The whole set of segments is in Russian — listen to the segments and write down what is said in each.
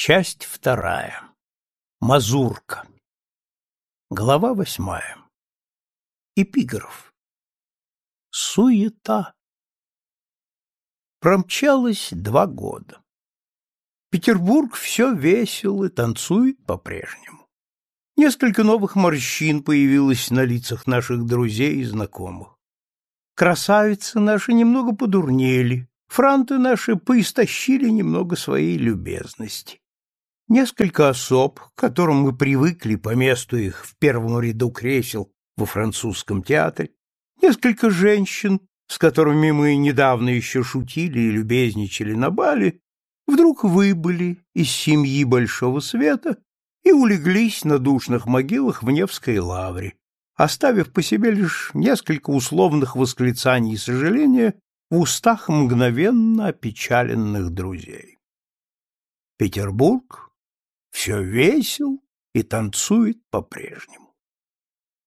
Часть вторая. Мазурка. Глава восьмая. Эпиграф. Суета. Промчалось два года. Петербург все весел и танцует по-прежнему. Несколько новых морщин появилось на лицах наших друзей и знакомых. Красавицы наши немного подурнели, франты наши поистощили немного своей любезности. Несколько особ, к которым мы привыкли по месту их в первом ряду кресел во французском театре, несколько женщин, с которыми мы недавно еще шутили и любезничали на бале, вдруг выбыли из семьи Большого Света и улеглись на душных могилах в Невской лавре, оставив по себе лишь несколько условных восклицаний и сожаления в устах мгновенно опечаленных друзей. Петербург все весел и танцует по-прежнему.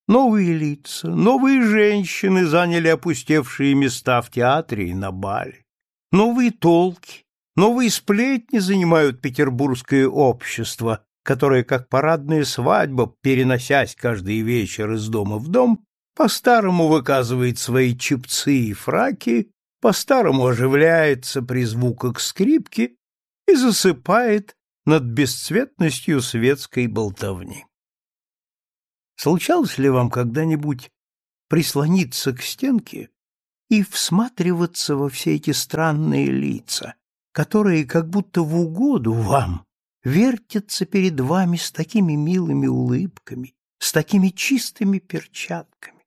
Новые лица, новые женщины заняли опустевшие места в театре и на бале. Новые толки, новые сплетни занимают петербургское общество, которое, как парадная свадьба, переносясь каждый вечер из дома в дом, по-старому выказывает свои чепцы и фраки, по-старому оживляется при звуках скрипки и засыпает над бесцветностью светской болтовни. Случалось ли вам когда-нибудь прислониться к стенке и всматриваться во все эти странные лица, которые как будто в угоду вам вертятся перед вами с такими милыми улыбками, с такими чистыми перчатками?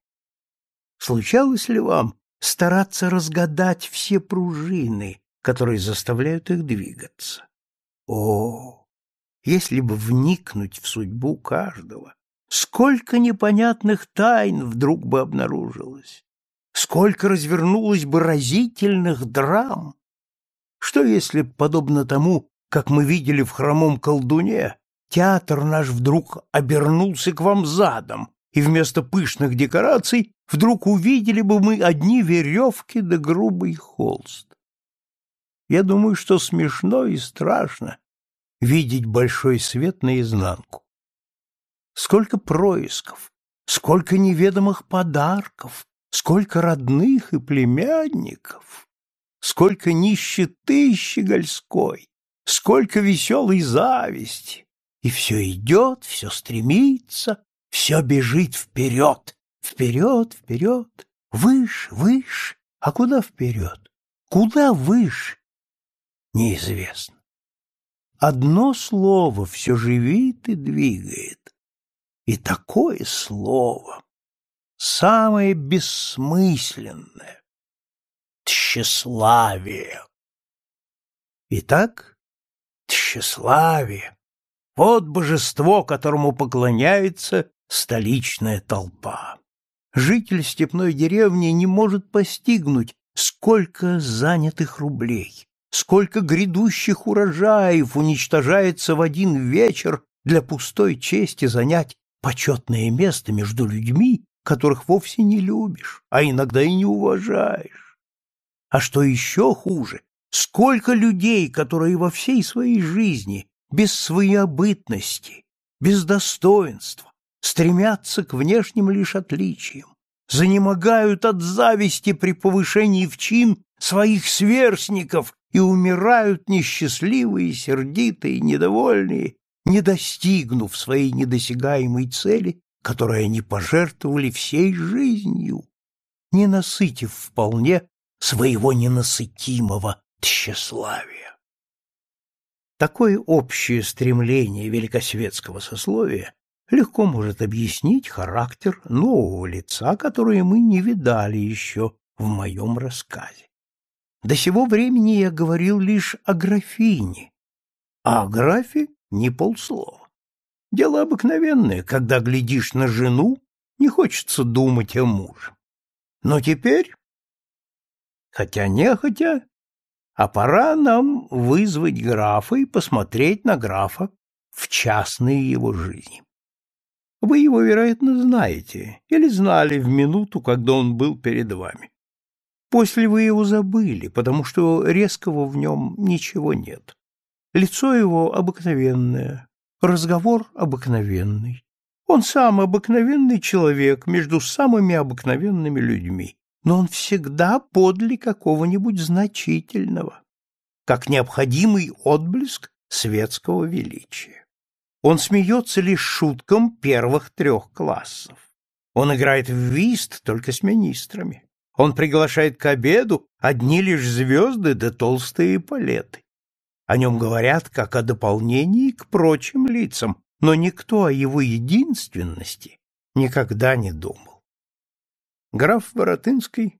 Случалось ли вам стараться разгадать все пружины, которые заставляют их двигаться? О, если бы вникнуть в судьбу каждого, сколько непонятных тайн вдруг бы обнаружилось, сколько развернулось бы разительных драм. Что если, подобно тому, как мы видели в хромом колдуне, театр наш вдруг обернулся к вам задом, и вместо пышных декораций вдруг увидели бы мы одни веревки да грубый холст. Я думаю, что смешно и страшно видеть большой свет наизнанку. Сколько происков, сколько неведомых подарков, сколько родных и племянников, сколько нищеты щегольской, сколько веселой зависти. И все идет, все стремится, все бежит вперед, вперед, вперед, выше, выше. А куда вперед? Куда выше? Неизвестно. Одно слово все живит и двигает. И такое слово, самое бессмысленное — тщеславие. Итак, тщеславие — вот божество, которому поклоняется столичная толпа. Житель степной деревни не может постигнуть, сколько занятых рублей, сколько грядущих урожаев уничтожается в один вечер для пустой чести занять почетное место между людьми, которых вовсе не любишь, а иногда и не уважаешь. А что еще хуже, сколько людей, которые во всей своей жизни, без своеобытности, без достоинства, стремятся к внешним лишь отличиям, занемогают от зависти при повышении в чин своих сверстников и умирают несчастливые, сердитые, недовольные, не достигнув своей недосягаемой цели, которой они пожертвовали всей жизнью, не насытив вполне своего ненасытимого тщеславия. Такое общее стремление великосветского сословия легко может объяснить характер нового лица, которое мы не видали еще в моем рассказе. До сего времени я говорил лишь о графине, а о графе не полслова. Дело обыкновенное, когда глядишь на жену, не хочется думать о муже. Но теперь, хотя нехотя, а пора нам вызвать графа и посмотреть на графа в частные его жизни. Вы его, вероятно, знаете или знали в минуту, когда он был перед вами. После вы его забыли, потому что резкого в нем ничего нет. Лицо его обыкновенное, разговор обыкновенный. Он сам обыкновенный человек между самыми обыкновенными людьми, но он всегда подле какого-нибудь значительного, как необходимый отблеск светского величия. Он смеется лишь шуткам первых трех классов. Он играет в вист только с министрами. Он приглашает к обеду одни лишь звезды да толстые палеты. О нем говорят как о дополнении к прочим лицам, но никто о его единственности никогда не думал. Граф Воротынский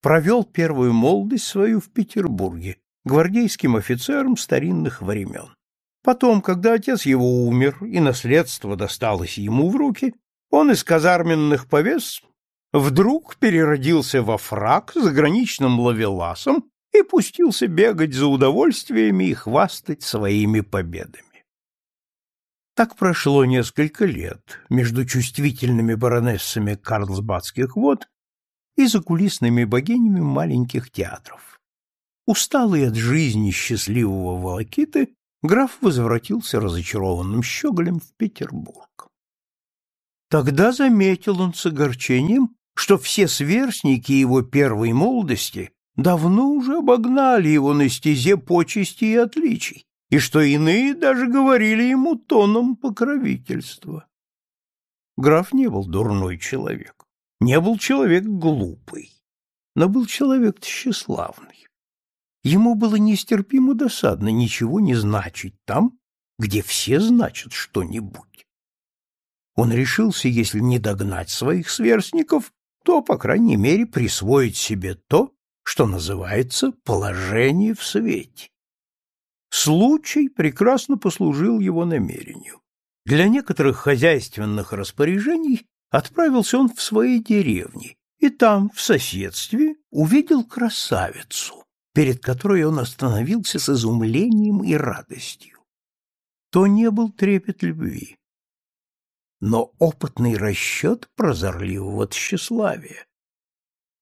провел первую молодость свою в Петербурге, гвардейским офицером старинных времен. Потом, когда отец его умер и наследство досталось ему в руки, он из казарменных повес вдруг переродился во фрак с заграничным ловеласом и пустился бегать за удовольствиями и хвастать своими победами. Так прошло несколько лет между чувствительными баронессами карлсбадских вод и закулисными богинями маленьких театров. Усталый от жизни счастливого волокиты, граф возвратился разочарованным щеголем в Петербург. Тогда заметил он с огорчением, что все сверстники его первой молодости давно уже обогнали его на стезе почести и отличий, и что иные даже говорили ему тоном покровительства. Граф не был дурной человек, не был человек глупый, но был человек тщеславный. Ему было нестерпимо досадно ничего не значить там, где все значат что-нибудь. Он решился, если не догнать своих сверстников, то, по крайней мере, присвоить себе то, что называется положение в свете. Случай прекрасно послужил его намерению. Для некоторых хозяйственных распоряжений отправился он в свои деревни, и там, в соседстве, увидел красавицу, перед которой он остановился с изумлением и радостью. То не был трепет любви, но опытный расчет прозорливого тщеславия.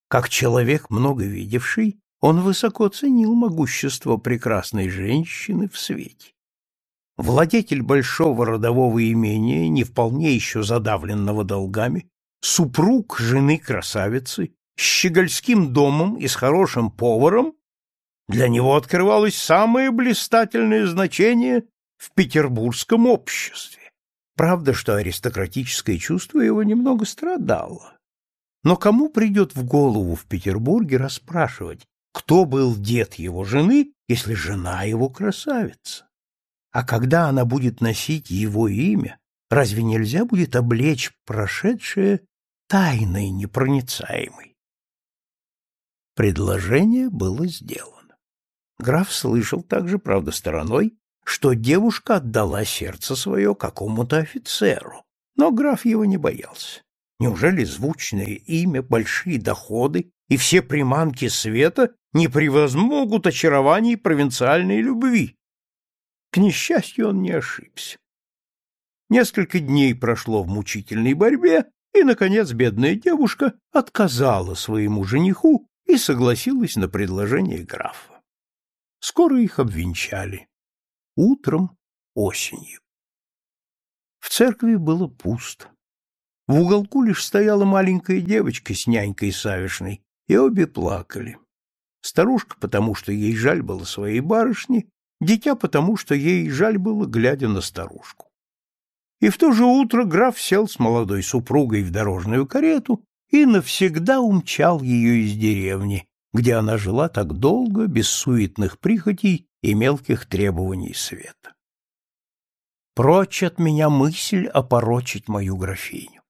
Как человек, много видевший, он высоко ценил могущество прекрасной женщины в свете. Владетель большого родового имения, не вполне еще задавленного долгами, супруг жены красавицы, с щегольским домом и с хорошим поваром, для него открывалось самое блистательное значение в петербургском обществе. Правда, что аристократическое чувство его немного страдало. Но кому придет в голову в Петербурге расспрашивать, кто был дед его жены, если жена его красавица? А когда она будет носить его имя, разве нельзя будет облечь прошедшее тайной непроницаемой? Предложение было сделано. Граф слышал также, правда, стороной, что девушка отдала сердце свое какому-то офицеру, но граф его не боялся. Неужели звучное имя, большие доходы и все приманки света не превозмогут очарований провинциальной любви? К несчастью, он не ошибся. Несколько дней прошло в мучительной борьбе, и, наконец, бедная девушка отказала своему жениху и согласилась на предложение графа. Скоро их обвенчали утром осенью. В церкви было пусто. В уголку лишь стояла маленькая девочка с нянькой Савишной, и обе плакали. Старушка, потому что ей жаль было своей барышни, дитя, потому что ей жаль было, глядя на старушку. И в то же утро граф сел с молодой супругой в дорожную карету и навсегда умчал ее из деревни, где она жила так долго, без суетных прихотей и мелких требований света. Прочь от меня мысль опорочить мою графиню.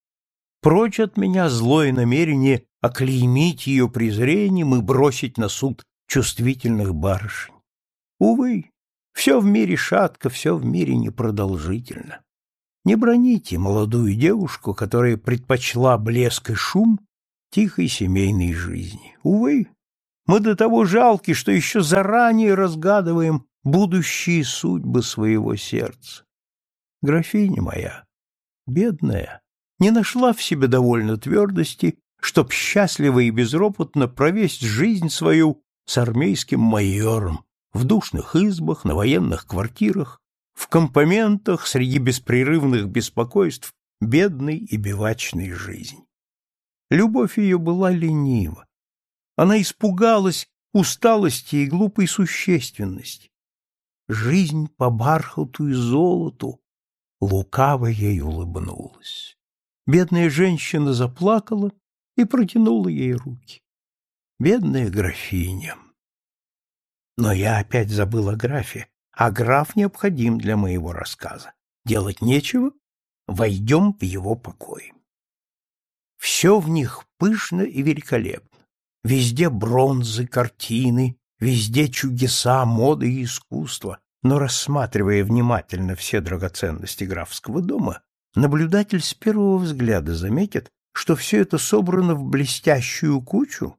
Прочь от меня злое намерение оклеймить ее презрением и бросить на суд чувствительных барышень. Увы, все в мире шатко, все в мире непродолжительно. Не броните молодую девушку, которая предпочла блеск и шум тихой семейной жизни. Увы, мы до того жалки, что еще заранее разгадываем будущие судьбы своего сердца. Графиня моя, бедная, не нашла в себе довольно твердости, чтоб счастливо и безропотно провесть жизнь свою с армейским майором, в душных избах, на военных квартирах, в компоментах среди беспрерывных беспокойств бедной и бивачной жизни. Любовь ее была ленива. Она испугалась усталости и глупой существенности. Жизнь по бархату и золоту лукаво ей улыбнулась. Бедная женщина заплакала и протянула ей руки. Бедная графиня. Но я опять забыл о графе, а граф необходим для моего рассказа. Делать нечего, войдем в его покой. Все в них пышно и великолепно. Везде бронзы, картины, везде чудеса, моды и искусства. Но рассматривая внимательно все драгоценности графского дома, наблюдатель с первого взгляда заметит, что все это собрано в блестящую кучу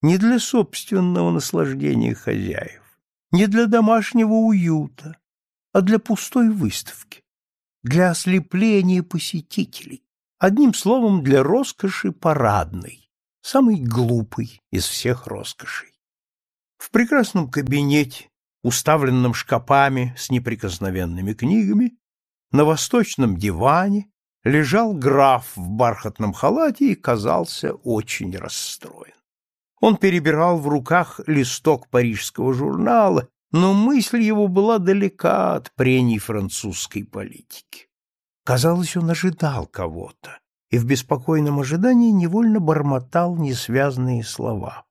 не для собственного наслаждения хозяев, не для домашнего уюта, а для пустой выставки, для ослепления посетителей, одним словом, для роскоши парадной, самой глупой из всех роскошей. В прекрасном кабинете, уставленном шкапами с неприкосновенными книгами, на восточном диване лежал граф в бархатном халате и казался очень расстроен. Он перебирал в руках листок парижского журнала, но мысль его была далека от прений французской политики. Казалось, он ожидал кого-то, и в беспокойном ожидании невольно бормотал несвязные слова.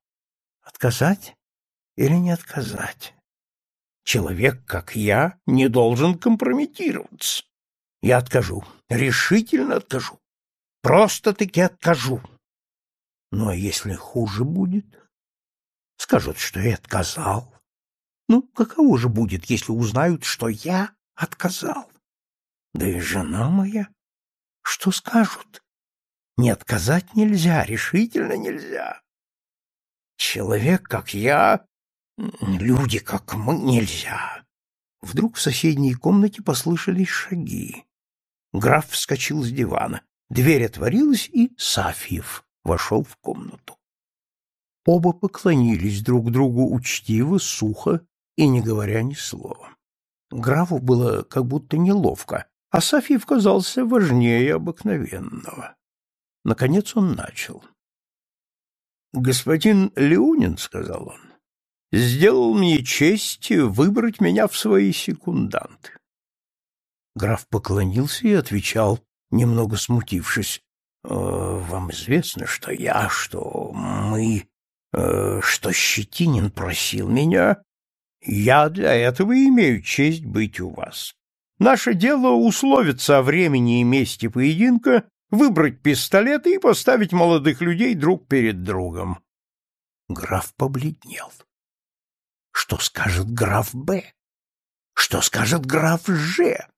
Отказать или не отказать? Человек, как я, не должен компрометироваться. Я откажу, решительно откажу. Просто-таки откажу. Ну, а если хуже будет? Скажут, что я отказал. Ну, каково же будет, если узнают, что я отказал? Да и жена моя. Что скажут? Не отказать нельзя, решительно нельзя. Человек, как я, люди, как мы, нельзя. Вдруг в соседней комнате послышались шаги. Граф вскочил с дивана. Дверь отворилась, и Сафьев вошел в комнату. Оба поклонились друг другу учтиво, сухо и не говоря ни слова. Графу было как будто неловко, а Сафьев казался важнее обыкновенного. Наконец он начал. «Господин Леунин, — сказал он, — сделал мне честь выбрать меня в свои секунданты. Граф поклонился и отвечал, немного смутившись, «Э, вам известно, что я, что мы, э, что Щетинин просил меня. Я для этого имею честь быть у вас. Наше дело условиться о времени и месте поединка, выбрать пистолеты и поставить молодых людей друг перед другом. Граф побледнел. Что скажет граф Б? Что скажет граф Ж?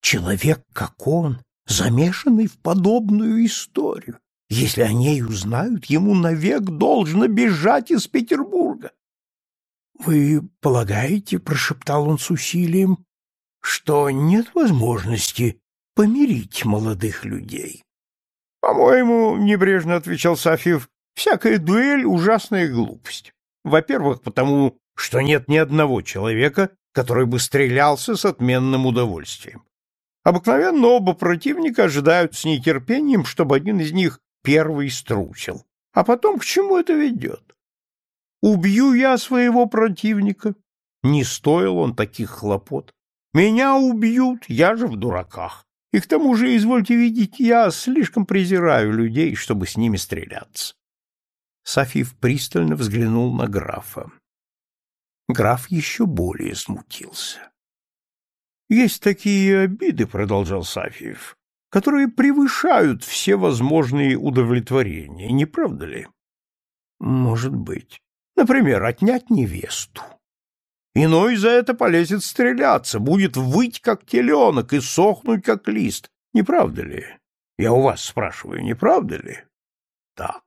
Человек, как он, замешанный в подобную историю. Если о ней узнают, ему навек должно бежать из Петербурга. — Вы полагаете, — прошептал он с усилием, — что нет возможности помирить молодых людей? — По-моему, — небрежно отвечал Сафьев, — всякая дуэль — ужасная глупость. Во-первых, потому что нет ни одного человека, который бы стрелялся с отменным удовольствием. Обыкновенно оба противника ожидают с нетерпением, чтобы один из них первый струсил. А потом к чему это ведет? Убью я своего противника. Не стоил он таких хлопот. Меня убьют, я же в дураках. И к тому же, извольте видеть, я слишком презираю людей, чтобы с ними стреляться. Софив пристально взглянул на графа. Граф еще более смутился. Есть такие обиды, продолжал Сафиев, которые превышают все возможные удовлетворения, не правда ли? Может быть. Например, отнять невесту. Иной за это полезет стреляться, будет выть, как теленок, и сохнуть, как лист. Не правда ли? Я у вас спрашиваю, не правда ли? Так.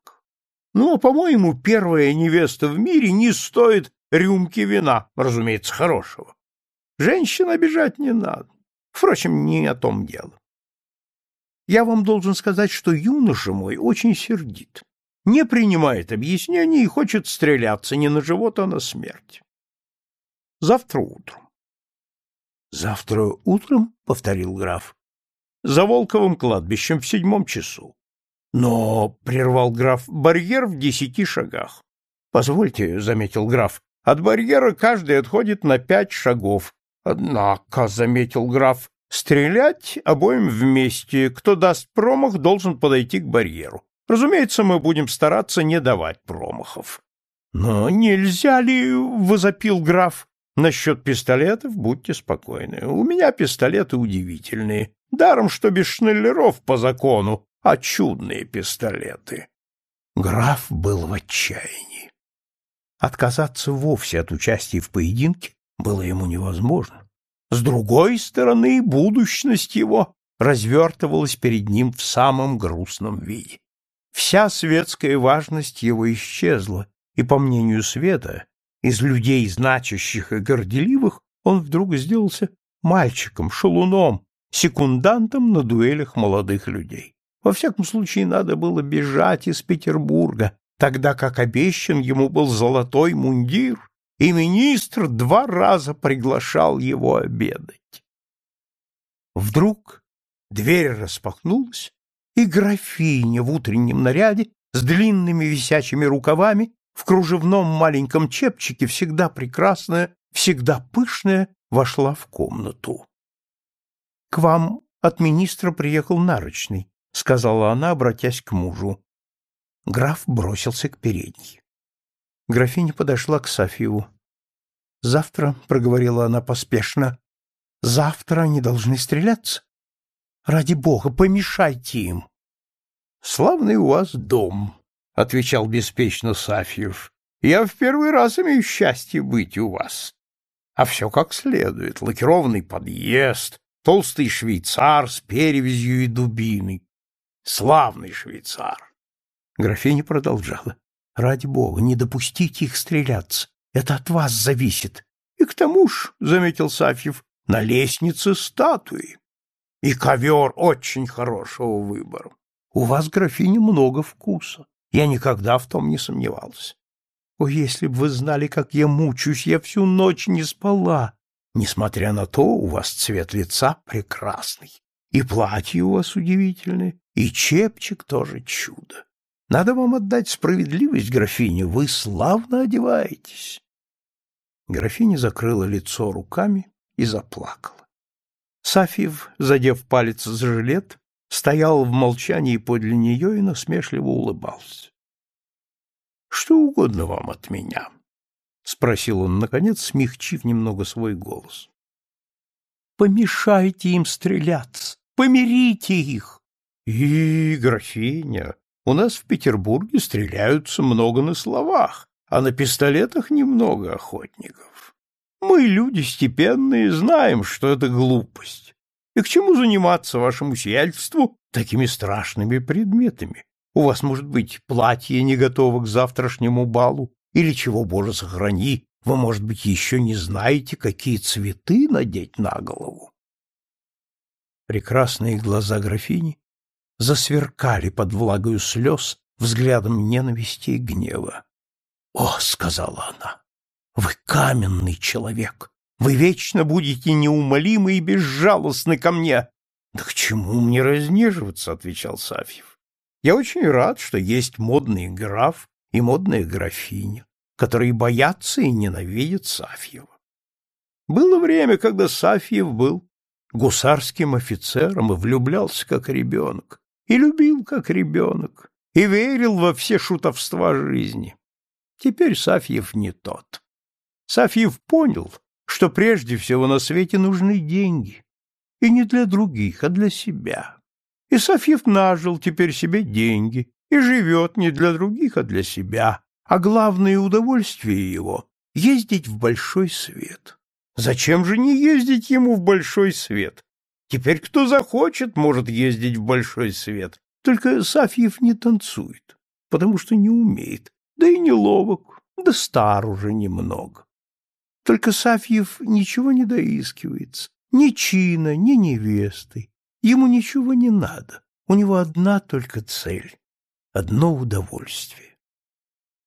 Ну, а, по-моему, первая невеста в мире не стоит рюмки вина, разумеется, хорошего. Женщин обижать не надо. Впрочем, не о том дело. Я вам должен сказать, что юноша мой очень сердит, не принимает объяснений и хочет стреляться не на живот, а на смерть. Завтра утром. Завтра утром, повторил граф. За Волковым кладбищем в седьмом часу. Но, прервал граф, барьер в десяти шагах. Позвольте, заметил граф, от барьера каждый отходит на пять шагов. Однако, заметил граф, стрелять обоим вместе. Кто даст промах, должен подойти к барьеру. Разумеется, мы будем стараться не давать промахов. Но нельзя ли, возопил граф, насчет пистолетов будьте спокойны. У меня пистолеты удивительные. Даром, что без шнеллеров по закону, а чудные пистолеты. Граф был в отчаянии. Отказаться вовсе от участия в поединке было ему невозможно. С другой стороны, будущность его развертывалась перед ним в самом грустном виде. Вся светская важность его исчезла, и, по мнению Света, из людей значащих и горделивых, он вдруг сделался мальчиком, шалуном, секундантом на дуэлях молодых людей. Во всяком случае, надо было бежать из Петербурга, тогда как обещан ему был золотой мундир, и министр два раза приглашал его обедать. Вдруг дверь распахнулась, и графиня в утреннем наряде с длинными висячими рукавами в кружевном маленьком чепчике, всегда прекрасная, всегда пышная, вошла в комнату. — К вам от министра приехал нарочный, — сказала она, обратясь к мужу. Граф бросился к передней. Графиня подошла к Сафьеву. «Завтра», — проговорила она поспешно, — «завтра они должны стреляться. Ради бога, помешайте им». «Славный у вас дом», — отвечал беспечно Сафьев. «Я в первый раз имею счастье быть у вас. А все как следует. Лакированный подъезд, толстый швейцар с перевязью и дубиной. Славный швейцар. Графиня продолжала. Ради бога, не допустите их стреляться. Это от вас зависит. И к тому ж, — заметил Сафьев, — на лестнице статуи. И ковер очень хорошего выбора. У вас, графиня, много вкуса. Я никогда в том не сомневался. О, если бы вы знали, как я мучаюсь, я всю ночь не спала. Несмотря на то, у вас цвет лица прекрасный. И платье у вас удивительное, и чепчик тоже чудо. Надо вам отдать справедливость, графиня, вы славно одеваетесь. Графиня закрыла лицо руками и заплакала. Сафьев, задев палец за жилет, стоял в молчании подле нее и насмешливо улыбался. — Что угодно вам от меня? — спросил он, наконец, смягчив немного свой голос. — Помешайте им стреляться, помирите их. — И, графиня, у нас в Петербурге стреляются много на словах, а на пистолетах немного охотников. Мы, люди степенные, знаем, что это глупость. И к чему заниматься вашему сиятельству такими страшными предметами? У вас, может быть, платье не готово к завтрашнему балу, или, чего, Боже, сохрани, вы, может быть, еще не знаете, какие цветы надеть на голову. Прекрасные глаза графини засверкали под влагою слез взглядом ненависти и гнева. «О!» — сказала она. «Вы каменный человек! Вы вечно будете неумолимы и безжалостны ко мне!» «Да к чему мне разнеживаться?» — отвечал Сафьев. «Я очень рад, что есть модный граф и модная графиня, которые боятся и ненавидят Сафьева. Было время, когда Сафьев был гусарским офицером и влюблялся как ребенок и любил как ребенок, и верил во все шутовства жизни. Теперь Сафьев не тот. Сафьев понял, что прежде всего на свете нужны деньги, и не для других, а для себя. И Сафьев нажил теперь себе деньги и живет не для других, а для себя, а главное удовольствие его — ездить в большой свет. Зачем же не ездить ему в большой свет? Теперь кто захочет, может ездить в большой свет. Только Сафьев не танцует, потому что не умеет, да и не ловок, да стар уже немного. Только Сафьев ничего не доискивается, ни чина, ни невесты. Ему ничего не надо, у него одна только цель, одно удовольствие.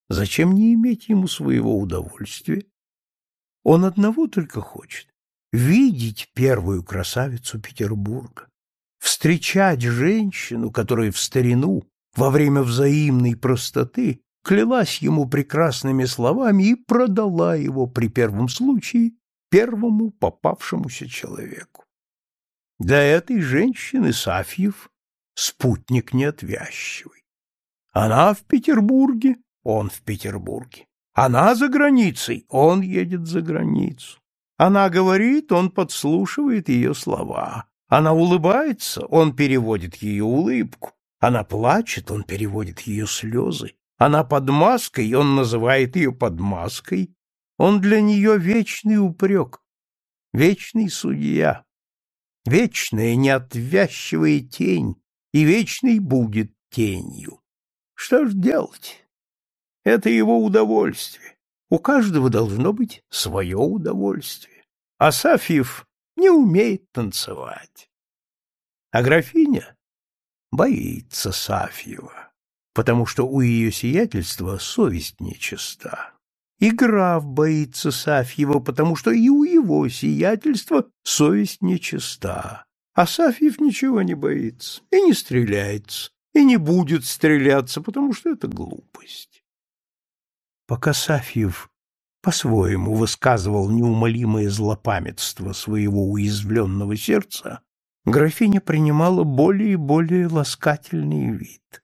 Зачем не иметь ему своего удовольствия? Он одного только хочет — видеть первую красавицу Петербурга, встречать женщину, которая в старину, во время взаимной простоты, клялась ему прекрасными словами и продала его при первом случае первому попавшемуся человеку. Для этой женщины Сафьев спутник неотвязчивый. Она в Петербурге, он в Петербурге. Она за границей, он едет за границу. Она говорит, он подслушивает ее слова. Она улыбается, он переводит ее улыбку. Она плачет, он переводит ее слезы. Она под маской, он называет ее под маской. Он для нее вечный упрек, вечный судья, вечная неотвязчивая тень, и вечный будет тенью. Что ж делать? Это его удовольствие. У каждого должно быть свое удовольствие. Асафьев не умеет танцевать. А графиня боится Сафьева, потому что у ее сиятельства совесть нечиста. И граф боится Сафьева, потому что и у его сиятельства совесть нечиста. А Сафьев ничего не боится и не стреляется, и не будет стреляться, потому что это глупость. Пока Сафьев по-своему высказывал неумолимое злопамятство своего уязвленного сердца, графиня принимала более и более ласкательный вид.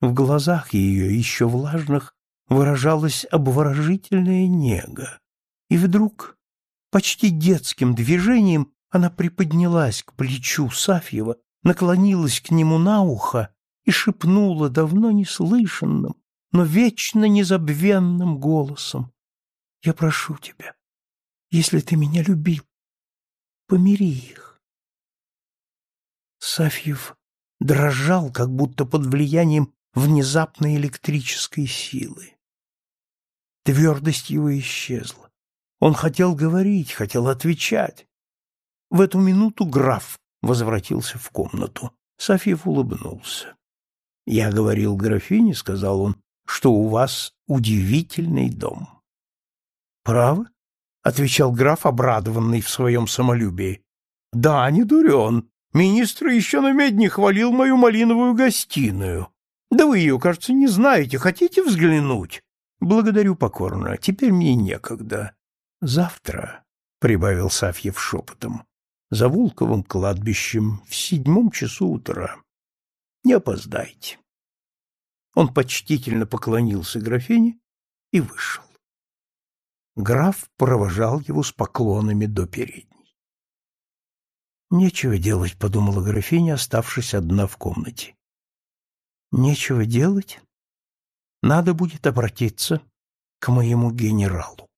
В глазах ее, еще влажных, выражалась обворожительная нега. И вдруг, почти детским движением, она приподнялась к плечу Сафьева, наклонилась к нему на ухо и шепнула давно неслышанным, но вечно незабвенным голосом. «Я прошу тебя, если ты меня любил, помири их». Сафьев дрожал, как будто под влиянием внезапной электрической силы. Твердость его исчезла. Он хотел говорить, хотел отвечать. В эту минуту граф возвратился в комнату. Софьев улыбнулся. — Я говорил графине, — сказал он, — что у вас удивительный дом. — Право? — отвечал граф, обрадованный в своем самолюбии. — Да, не дурен. Министр еще на медне хвалил мою малиновую гостиную. Да вы ее, кажется, не знаете. Хотите взглянуть? Благодарю покорно. Теперь мне некогда. Завтра, — прибавил Сафьев шепотом, за Вулковым кладбищем в седьмом часу утра. Не опоздайте. Он почтительно поклонился графине и вышел. Граф провожал его с поклонами до передней. «Нечего делать», — подумала графиня, оставшись одна в комнате. «Нечего делать? Надо будет обратиться к моему генералу».